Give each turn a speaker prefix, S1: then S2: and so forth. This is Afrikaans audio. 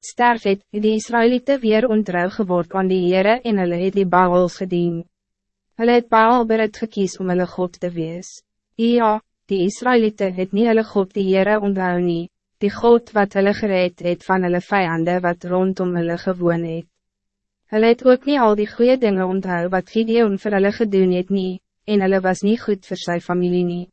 S1: sterf het, het die Israëlieten weer ontrouw geword aan die Heere en hulle het die Baals gedien. Hulle het Baal bereid gekies om hulle God te wees. Ja, die Israëlieten het nie hulle God die Heere onthou nie, die God wat hulle gereed het van hulle vijanden wat rondom hulle gewoon het. Hulle het ook niet al die goede dingen onthou wat Gideon vir hulle gedoen het nie, en hulle was niet goed voor zijn familie nie.